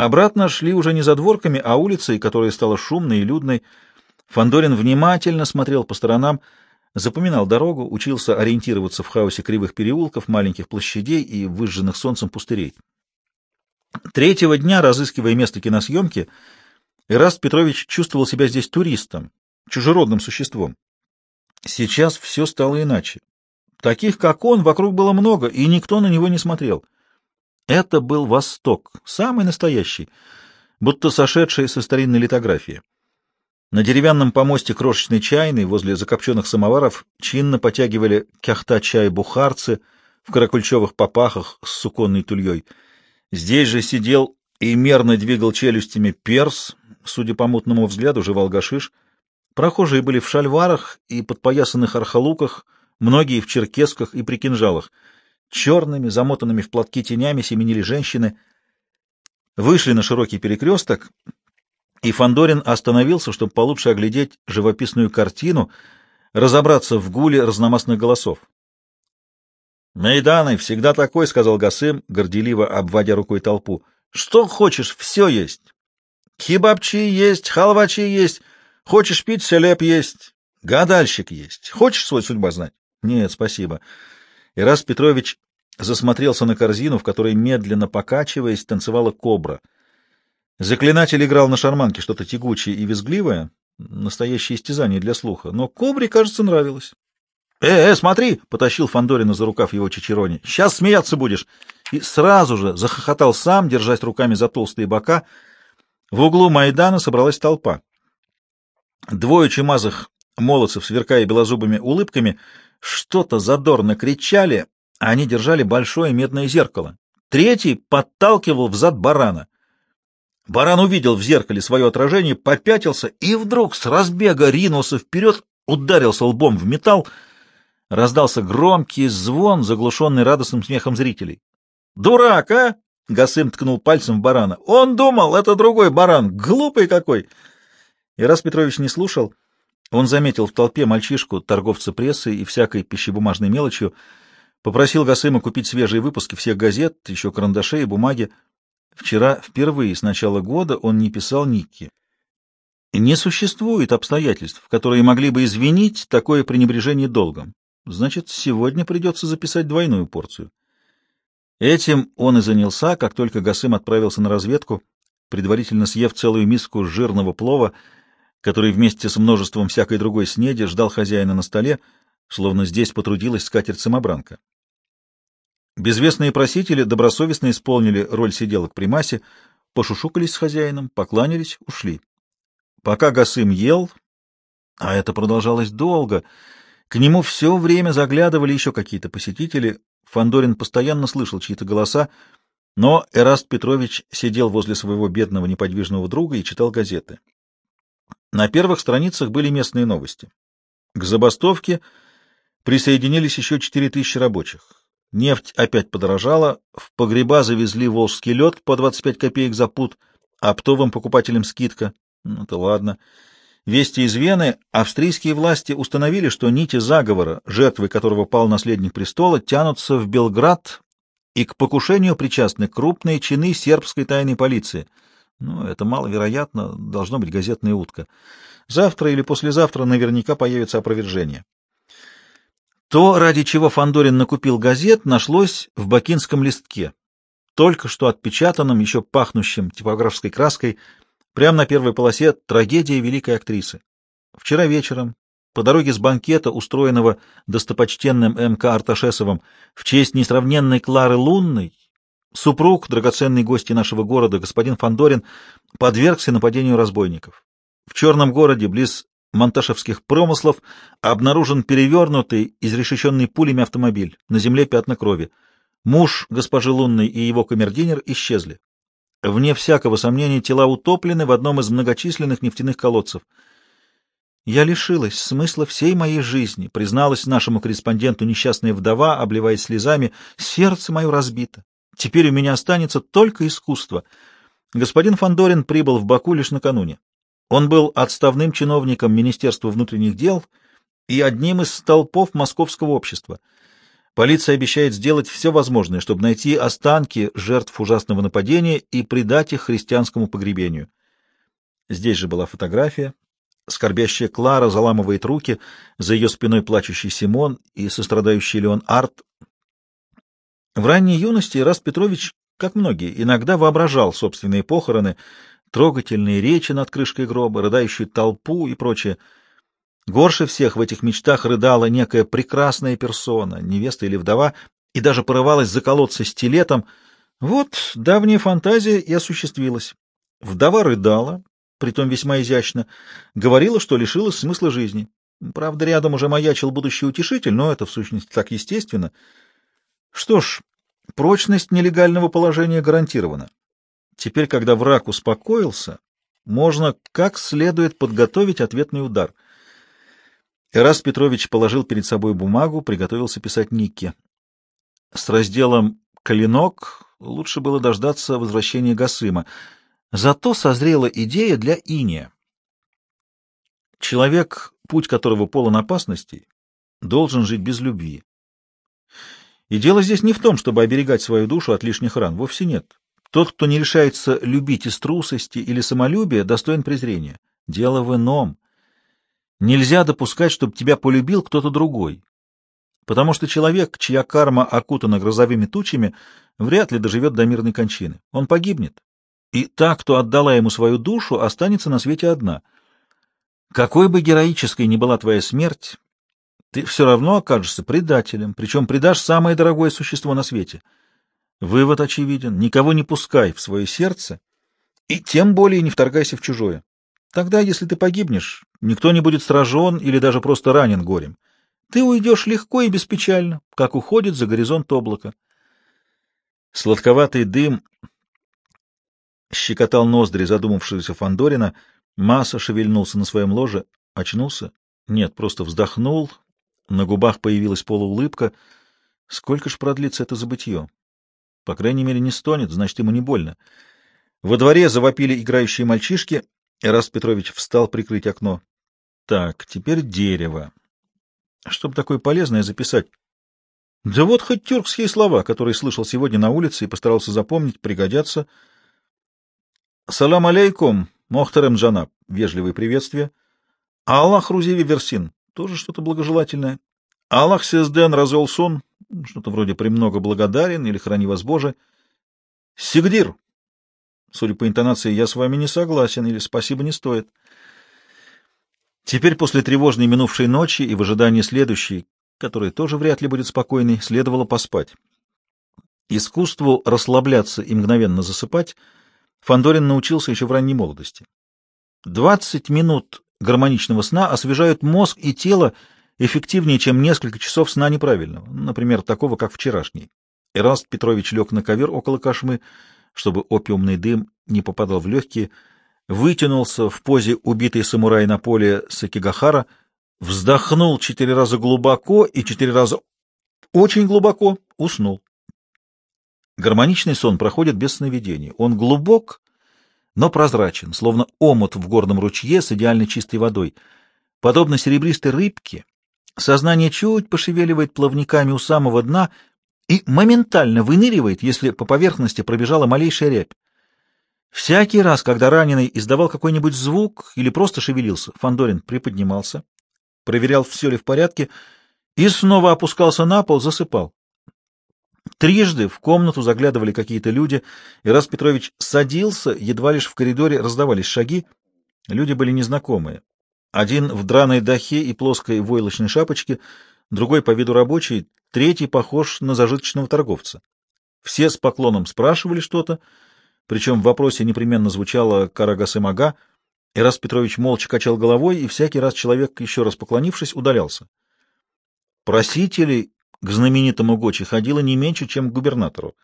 Обратно шли уже не задворками, а улицей, которая стала шумной и людной. Фандорин внимательно смотрел по сторонам, запоминал дорогу, учился ориентироваться в хаосе кривых переулков, маленьких площадей и выжженных солнцем пустырей. Третьего дня, разыскивая место киносъемки, Эраст Петрович чувствовал себя здесь туристом, чужеродным существом. Сейчас все стало иначе. Таких, как он, вокруг было много, и никто на него не смотрел. Это был Восток, самый настоящий, будто сошедший со старинной литографии. На деревянном помосте крошечной чайной возле закопченных самоваров чинно потягивали кяхта-чай бухарцы в каракульчевых попахах с суконной тульей. Здесь же сидел и мерно двигал челюстями перс, судя по мутному взгляду, жевал гашиш. Прохожие были в шальварах и подпоясанных архалуках, многие в черкесках и при кинжалах. Черными, замотанными в платки тенями семенили женщины. Вышли на широкий перекресток, и Фандорин остановился, чтобы получше оглядеть живописную картину, разобраться в гуле разномастных голосов. «Мейданы всегда такой», — сказал Гасым, горделиво обводя рукой толпу. «Что хочешь, все есть. Хибабчи есть, халвачи есть, хочешь пить, селеп есть, гадальщик есть. Хочешь свою судьбу знать?» «Нет, спасибо». Ирас Петрович засмотрелся на корзину, в которой, медленно покачиваясь, танцевала кобра — Заклинатель играл на шарманке что-то тягучее и визгливое, настоящее истязание для слуха, но кобре, кажется, нравилось. «Э, э, смотри!» — потащил Фандорина за рукав его Чичерони. «Сейчас смеяться будешь!» И сразу же захохотал сам, держась руками за толстые бока. В углу Майдана собралась толпа. Двое чумазых молодцев, сверкая белозубыми улыбками, что-то задорно кричали, они держали большое медное зеркало. Третий подталкивал взад барана. Баран увидел в зеркале свое отражение, попятился и вдруг с разбега ринулся вперед, ударился лбом в металл. Раздался громкий звон, заглушенный радостным смехом зрителей. «Дурак, а?» — Гасым ткнул пальцем в барана. «Он думал, это другой баран. Глупый какой!» И раз Петрович не слушал, он заметил в толпе мальчишку, торговца прессой и всякой пищебумажной мелочью, попросил Гасыма купить свежие выпуски всех газет, еще карандашей и бумаги. Вчера впервые с начала года он не писал Никки. Не существует обстоятельств, которые могли бы извинить такое пренебрежение долгом. Значит, сегодня придется записать двойную порцию. Этим он и занялся, как только Гасым отправился на разведку, предварительно съев целую миску жирного плова, который вместе с множеством всякой другой снеди ждал хозяина на столе, словно здесь потрудилась скатерть-самобранка. Безвестные просители добросовестно исполнили роль сиделок при массе, пошушукались с хозяином, покланялись, ушли. Пока Гасым ел, а это продолжалось долго, к нему все время заглядывали еще какие-то посетители, Фандорин постоянно слышал чьи-то голоса, но Эраст Петрович сидел возле своего бедного неподвижного друга и читал газеты. На первых страницах были местные новости. К забастовке присоединились еще четыре тысячи рабочих. Нефть опять подорожала, в погреба завезли волжский лед по 25 копеек за пуд, оптовым покупателям скидка. Ну, то ладно. Вести из Вены австрийские власти установили, что нити заговора, жертвой которого пал наследник престола, тянутся в Белград и к покушению причастны крупные чины сербской тайной полиции. Ну, это маловероятно, должно быть газетная утка. Завтра или послезавтра наверняка появится опровержение. То, ради чего Фандорин накупил газет, нашлось в бакинском листке, только что отпечатанном, еще пахнущем типографской краской, прямо на первой полосе «Трагедия великой актрисы». Вчера вечером, по дороге с банкета, устроенного достопочтенным М.К. Арташесовым в честь несравненной Клары Лунной, супруг, драгоценный гости нашего города, господин Фандорин, подвергся нападению разбойников. В черном городе, близ монташевских промыслов обнаружен перевернутый, изрешеченный пулями автомобиль, на земле пятна крови. Муж госпожи Лунной и его камердинер исчезли. Вне всякого сомнения тела утоплены в одном из многочисленных нефтяных колодцев. Я лишилась смысла всей моей жизни, призналась нашему корреспонденту несчастная вдова, обливаясь слезами. Сердце мое разбито. Теперь у меня останется только искусство. Господин Фандорин прибыл в Баку лишь накануне. Он был отставным чиновником Министерства внутренних дел и одним из столпов московского общества. Полиция обещает сделать все возможное, чтобы найти останки жертв ужасного нападения и предать их христианскому погребению. Здесь же была фотография. Скорбящая Клара заламывает руки, за ее спиной плачущий Симон и сострадающий Леон Арт. В ранней юности Раст Петрович, как многие, иногда воображал собственные похороны, трогательные речи над крышкой гроба, рыдающую толпу и прочее. Горше всех в этих мечтах рыдала некая прекрасная персона, невеста или вдова, и даже порывалась заколоться стилетом. Вот давняя фантазия и осуществилась. Вдова рыдала, притом весьма изящно, говорила, что лишилась смысла жизни. Правда, рядом уже маячил будущий утешитель, но это, в сущности, так естественно. Что ж, прочность нелегального положения гарантирована. Теперь, когда враг успокоился, можно как следует подготовить ответный удар. Эрас Петрович положил перед собой бумагу, приготовился писать Никке. С разделом «Клинок» лучше было дождаться возвращения Гасыма. Зато созрела идея для Иния. Человек, путь которого полон опасностей, должен жить без любви. И дело здесь не в том, чтобы оберегать свою душу от лишних ран, вовсе нет. Тот, кто не решается любить из трусости или самолюбия, достоин презрения. Дело в ином. Нельзя допускать, чтобы тебя полюбил кто-то другой. Потому что человек, чья карма окутана грозовыми тучами, вряд ли доживет до мирной кончины. Он погибнет. И та, кто отдала ему свою душу, останется на свете одна. Какой бы героической ни была твоя смерть, ты все равно окажешься предателем, причем предашь самое дорогое существо на свете — Вывод очевиден. Никого не пускай в свое сердце и тем более не вторгайся в чужое. Тогда, если ты погибнешь, никто не будет сражен или даже просто ранен горем. Ты уйдешь легко и беспечально, как уходит за горизонт облако. Сладковатый дым щекотал ноздри задумавшегося Фандорина. Масса шевельнулся на своем ложе. Очнулся? Нет, просто вздохнул. На губах появилась полуулыбка. Сколько ж продлится это забытье? По крайней мере, не стонет, значит, ему не больно. Во дворе завопили играющие мальчишки. Эраст Петрович встал прикрыть окно. Так, теперь дерево. Чтобы такое полезное записать. Да вот хоть тюркские слова, которые слышал сегодня на улице и постарался запомнить, пригодятся. Салам алейкум, Мохтарем Джанаб. Вежливые приветствия. Аллах Рузеви Версин. Тоже что-то благожелательное. Аллах Сезден Разолсун что-то вроде «премного благодарен» или «храни вас Боже». «Сигдир!» Судя по интонации, я с вами не согласен или спасибо не стоит. Теперь после тревожной минувшей ночи и в ожидании следующей, которая тоже вряд ли будет спокойной, следовало поспать. Искусству расслабляться и мгновенно засыпать Фандорин научился еще в ранней молодости. Двадцать минут гармоничного сна освежают мозг и тело эффективнее, чем несколько часов сна неправильного, например, такого, как вчерашний. Эраст Петрович лег на ковер около кошмы, чтобы опиумный дым не попадал в легкие, вытянулся в позе убитый самурай на поле Сакигахара, вздохнул четыре раза глубоко и четыре раза очень глубоко, уснул. Гармоничный сон проходит без сновидений. Он глубок, но прозрачен, словно омут в горном ручье с идеально чистой водой. Подобно серебристой рыбке, Сознание чуть пошевеливает плавниками у самого дна и моментально выныривает, если по поверхности пробежала малейшая рябь. Всякий раз, когда раненый издавал какой-нибудь звук или просто шевелился, Фандорин приподнимался, проверял, все ли в порядке, и снова опускался на пол, засыпал. Трижды в комнату заглядывали какие-то люди, и раз Петрович садился, едва лишь в коридоре раздавались шаги. Люди были незнакомые. Один в драной дахе и плоской войлочной шапочке, другой по виду рабочий, третий похож на зажиточного торговца. Все с поклоном спрашивали что-то, причем в вопросе непременно звучало «Карагасы-мага», и раз Петрович молча качал головой, и всякий раз человек, еще раз поклонившись, удалялся. Просителей к знаменитому Гочи ходило не меньше, чем к губернатору.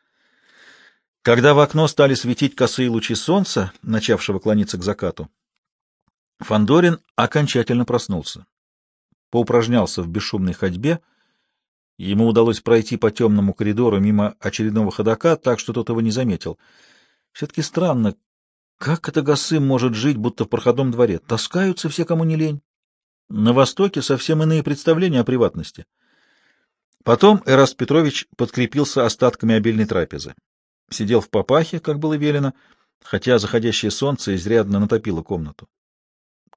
Когда в окно стали светить косые лучи солнца, начавшего клониться к закату, Фандорин окончательно проснулся. Поупражнялся в бесшумной ходьбе. Ему удалось пройти по темному коридору мимо очередного ходока, так что тот его не заметил. Все-таки странно, как это Гасым может жить, будто в проходном дворе? Таскаются все, кому не лень. На Востоке совсем иные представления о приватности. Потом Эраст Петрович подкрепился остатками обильной трапезы. Сидел в папахе, как было велено, хотя заходящее солнце изрядно натопило комнату.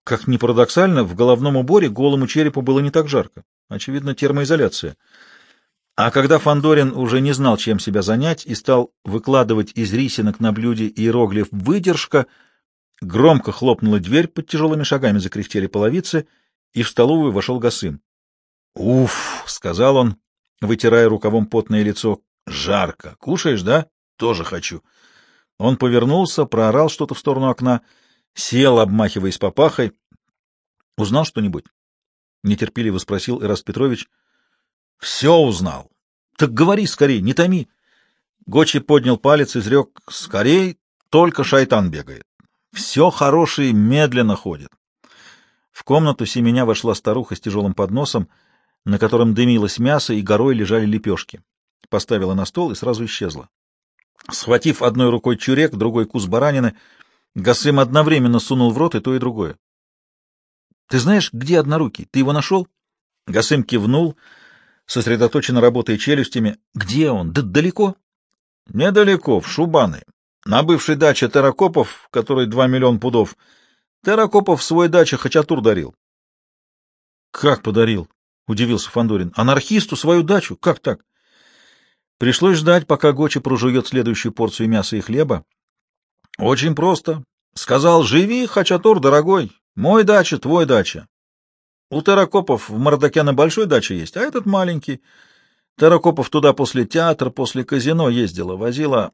Как ни парадоксально, в головном уборе голому черепу было не так жарко. Очевидно, термоизоляция. А когда Фандорин уже не знал, чем себя занять, и стал выкладывать из рисинок на блюде иероглиф «выдержка», громко хлопнула дверь, под тяжелыми шагами закряхтели половицы, и в столовую вошел Гасым. «Уф!» — сказал он, вытирая рукавом потное лицо. «Жарко. Кушаешь, да? Тоже хочу». Он повернулся, проорал что-то в сторону окна, сел, обмахиваясь папахой. «Узнал что-нибудь?» — нетерпеливо спросил Ираст Петрович. «Все узнал. Так говори скорей, не томи». Гочи поднял палец и изрек. «Скорей, только шайтан бегает. Все хорошее медленно ходит». В комнату семеня вошла старуха с тяжелым подносом, на котором дымилось мясо и горой лежали лепешки. Поставила на стол и сразу исчезла. Схватив одной рукой чурек, другой кус баранины, Гасым одновременно сунул в рот и то, и другое. — Ты знаешь, где однорукий? Ты его нашел? Гасым кивнул, сосредоточенно работая челюстями. — Где он? Да далеко? — Недалеко, в Шубаны. На бывшей даче Терракопов, которой два миллиона пудов. Терракопов свой даче Хачатур дарил. — Как подарил? — удивился Фандорин. Анархисту свою дачу? Как так? Пришлось ждать, пока Гочи прожует следующую порцию мяса и хлеба. Очень просто. Сказал, живи, Хачатур, дорогой. Мой дача, твой дача. У Таракопов в Мордокяне большой дача есть, а этот маленький. Таракопов туда после театра, после казино ездила, возила...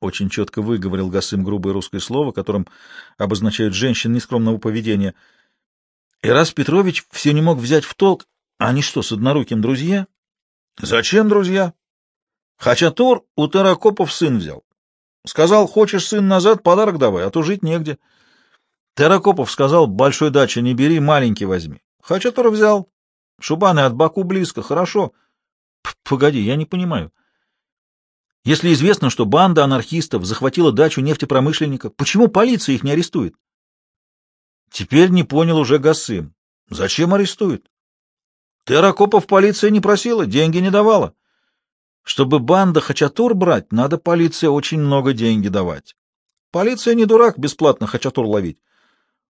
Очень четко выговорил Гасым грубое русское слово, которым обозначают женщин нескромного поведения. И раз Петрович все не мог взять в толк, они что, с одноруким друзья? Зачем друзья? Хачатур у Теракопов сын взял. Сказал, хочешь сын назад, подарок давай, а то жить негде. Теракопов сказал, большой дачи не бери, маленький возьми. Хачатур взял. Шубаны от Баку близко, хорошо. П Погоди, я не понимаю. Если известно, что банда анархистов захватила дачу нефтепромышленника, почему полиция их не арестует? Теперь не понял уже Гасым. Зачем арестует? Теракопов полиция не просила, деньги не давала. Чтобы банда Хачатур брать, надо полиции очень много деньги давать. Полиция не дурак бесплатно Хачатур ловить.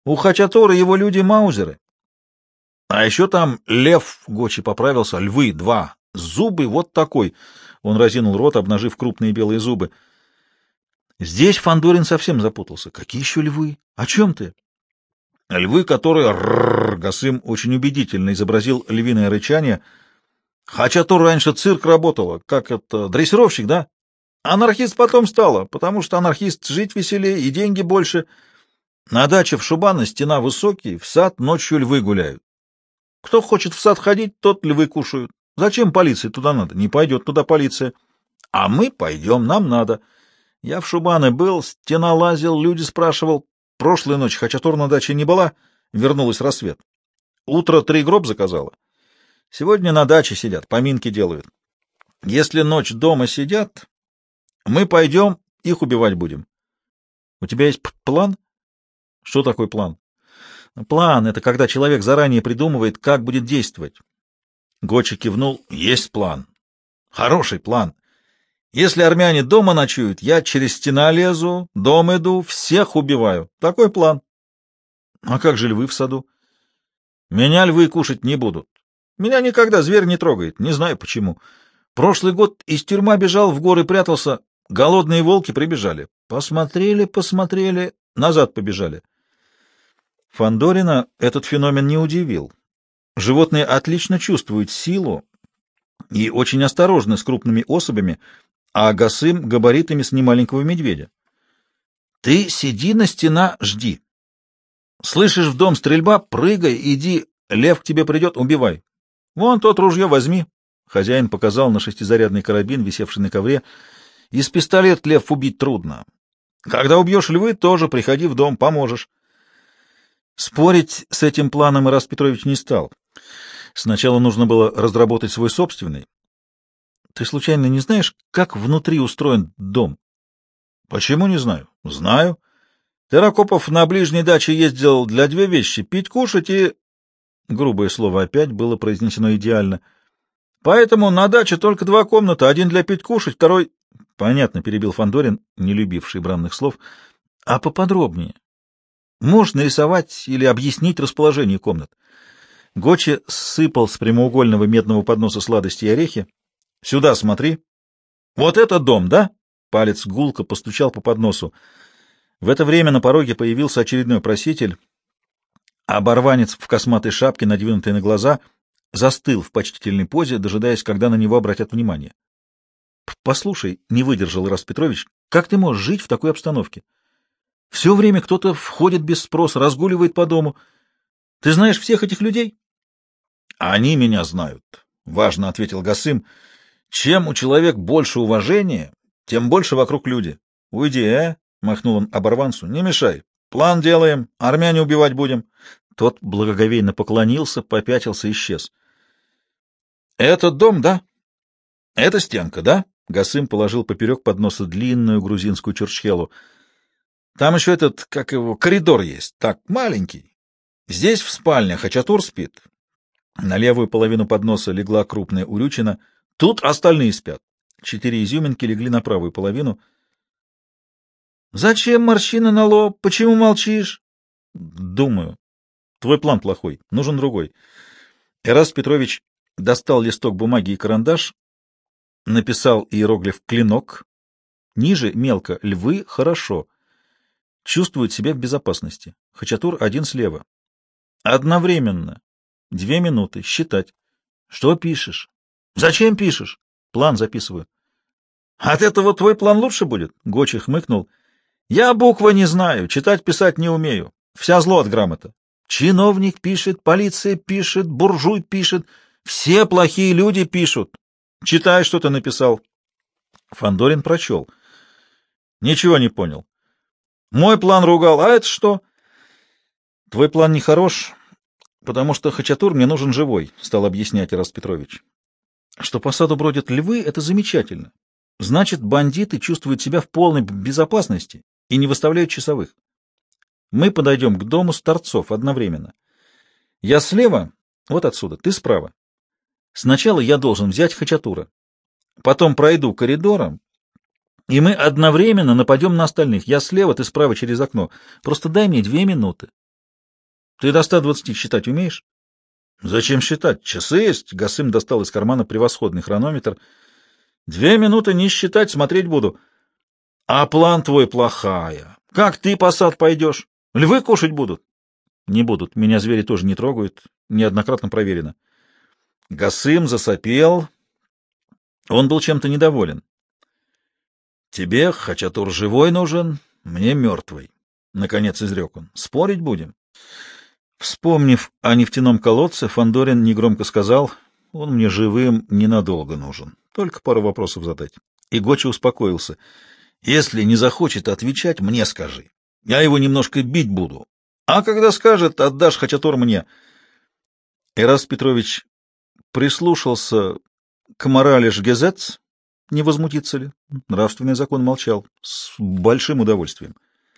У Хачатура его люди маузеры. А еще там лев, Гочи поправился, львы, два. Зубы вот такой. Он разинул рот, обнажив крупные белые зубы. Здесь Фандорин совсем запутался. Какие еще львы? О чем ты? Львы, которые... Гасым очень убедительно изобразил львиное рычание — Хачатур раньше цирк работала, как это, дрессировщик, да? Анархист потом стала, потому что анархист жить веселее и деньги больше. На даче в Шубана стена высокий, в сад ночью львы гуляют. Кто хочет в сад ходить, тот львы кушают. Зачем полиции туда надо? Не пойдет туда полиция. А мы пойдем, нам надо. Я в Шубаны был, стена лазил, люди спрашивал. Прошлой ночь Хачатур на даче не была, вернулась рассвет. Утро три гроб заказала. Сегодня на даче сидят, поминки делают. Если ночь дома сидят, мы пойдем, их убивать будем. У тебя есть план? Что такое план? План — это когда человек заранее придумывает, как будет действовать. Гочи кивнул. Есть план. Хороший план. Если армяне дома ночуют, я через стена лезу, дом иду, всех убиваю. Такой план. А как же львы в саду? Меня львы кушать не будут. Меня никогда зверь не трогает, не знаю почему. Прошлый год из тюрьмы бежал, в горы прятался, голодные волки прибежали. Посмотрели, посмотрели, назад побежали. Фандорина этот феномен не удивил. Животные отлично чувствуют силу и очень осторожны с крупными особями, а Гасым — габаритами с немаленького медведя. Ты сиди на стена, жди. Слышишь в дом стрельба, прыгай, иди, лев к тебе придет, убивай. Вон тот ружье возьми. Хозяин показал на шестизарядный карабин, висевший на ковре. Из пистолет лев убить трудно. Когда убьешь львы, тоже приходи в дом, поможешь. Спорить с этим планом Ирас Петрович не стал. Сначала нужно было разработать свой собственный. Ты случайно не знаешь, как внутри устроен дом? Почему не знаю? Знаю. Терракопов на ближней даче ездил для две вещи — пить, кушать и Грубое слово опять было произнесено идеально. Поэтому на даче только два комнаты, один для пить кушать, второй... Понятно, перебил Фандорин, не любивший бранных слов. А поподробнее. Можно рисовать или объяснить расположение комнат. Гочи сыпал с прямоугольного медного подноса сладости и орехи. — Сюда смотри. — Вот это дом, да? Палец гулко постучал по подносу. В это время на пороге появился очередной проситель. Оборванец в косматой шапке, надвинутой на глаза, застыл в почтительной позе, дожидаясь, когда на него обратят внимание. — Послушай, — не выдержал Ирас Петрович, — как ты можешь жить в такой обстановке? Все время кто-то входит без спроса, разгуливает по дому. Ты знаешь всех этих людей? — Они меня знают, — важно ответил Гасым. — Чем у человека больше уважения, тем больше вокруг люди. — Уйди, э? — махнул он оборванцу. — Не мешай. План делаем, армяне убивать будем. Тот благоговейно поклонился, попятился и исчез. — Этот дом, да? — Это стенка, да? Гасым положил поперек подноса длинную грузинскую чурчхелу. — Там еще этот, как его, коридор есть, так, маленький. Здесь в спальне Хачатур спит. На левую половину подноса легла крупная урючина. Тут остальные спят. Четыре изюминки легли на правую половину —— Зачем морщина на лоб? Почему молчишь? — Думаю. Твой план плохой. Нужен другой. Эраст Петрович достал листок бумаги и карандаш, написал иероглиф «клинок». Ниже мелко «львы» — хорошо. Чувствуют себя в безопасности. Хачатур один слева. Одновременно. Две минуты. Считать. Что пишешь? Зачем пишешь? План записываю. От этого твой план лучше будет? Гочи хмыкнул. Я буквы не знаю, читать-писать не умею. Вся зло от грамота. Чиновник пишет, полиция пишет, буржуй пишет. Все плохие люди пишут. Читай, что ты написал. Фандорин прочел. Ничего не понял. Мой план ругал, а это что? Твой план нехорош, потому что Хачатур мне нужен живой, стал объяснять Ираст Петрович. Что по саду бродят львы, это замечательно. Значит, бандиты чувствуют себя в полной безопасности и не выставляют часовых. Мы подойдем к дому с торцов одновременно. Я слева, вот отсюда, ты справа. Сначала я должен взять Хачатура. Потом пройду коридором, и мы одновременно нападем на остальных. Я слева, ты справа через окно. Просто дай мне две минуты. Ты до 120 считать умеешь? Зачем считать? Часы есть. Гасым достал из кармана превосходный хронометр. Две минуты не считать, смотреть буду. А план твой плохая. Как ты по сад пойдешь? Львы кушать будут? Не будут. Меня звери тоже не трогают. Неоднократно проверено. Гасым засопел. Он был чем-то недоволен. Тебе Хачатур живой нужен, мне мертвый. Наконец изрек он. Спорить будем? Вспомнив о нефтяном колодце, Фандорин негромко сказал, он мне живым ненадолго нужен. Только пару вопросов задать. И Гочи успокоился — если не захочет отвечать, мне скажи. Я его немножко бить буду. А когда скажет, отдашь Хачатур мне. Ирас Петрович прислушался к морали Жгезец, не возмутится ли? Нравственный закон молчал. С большим удовольствием.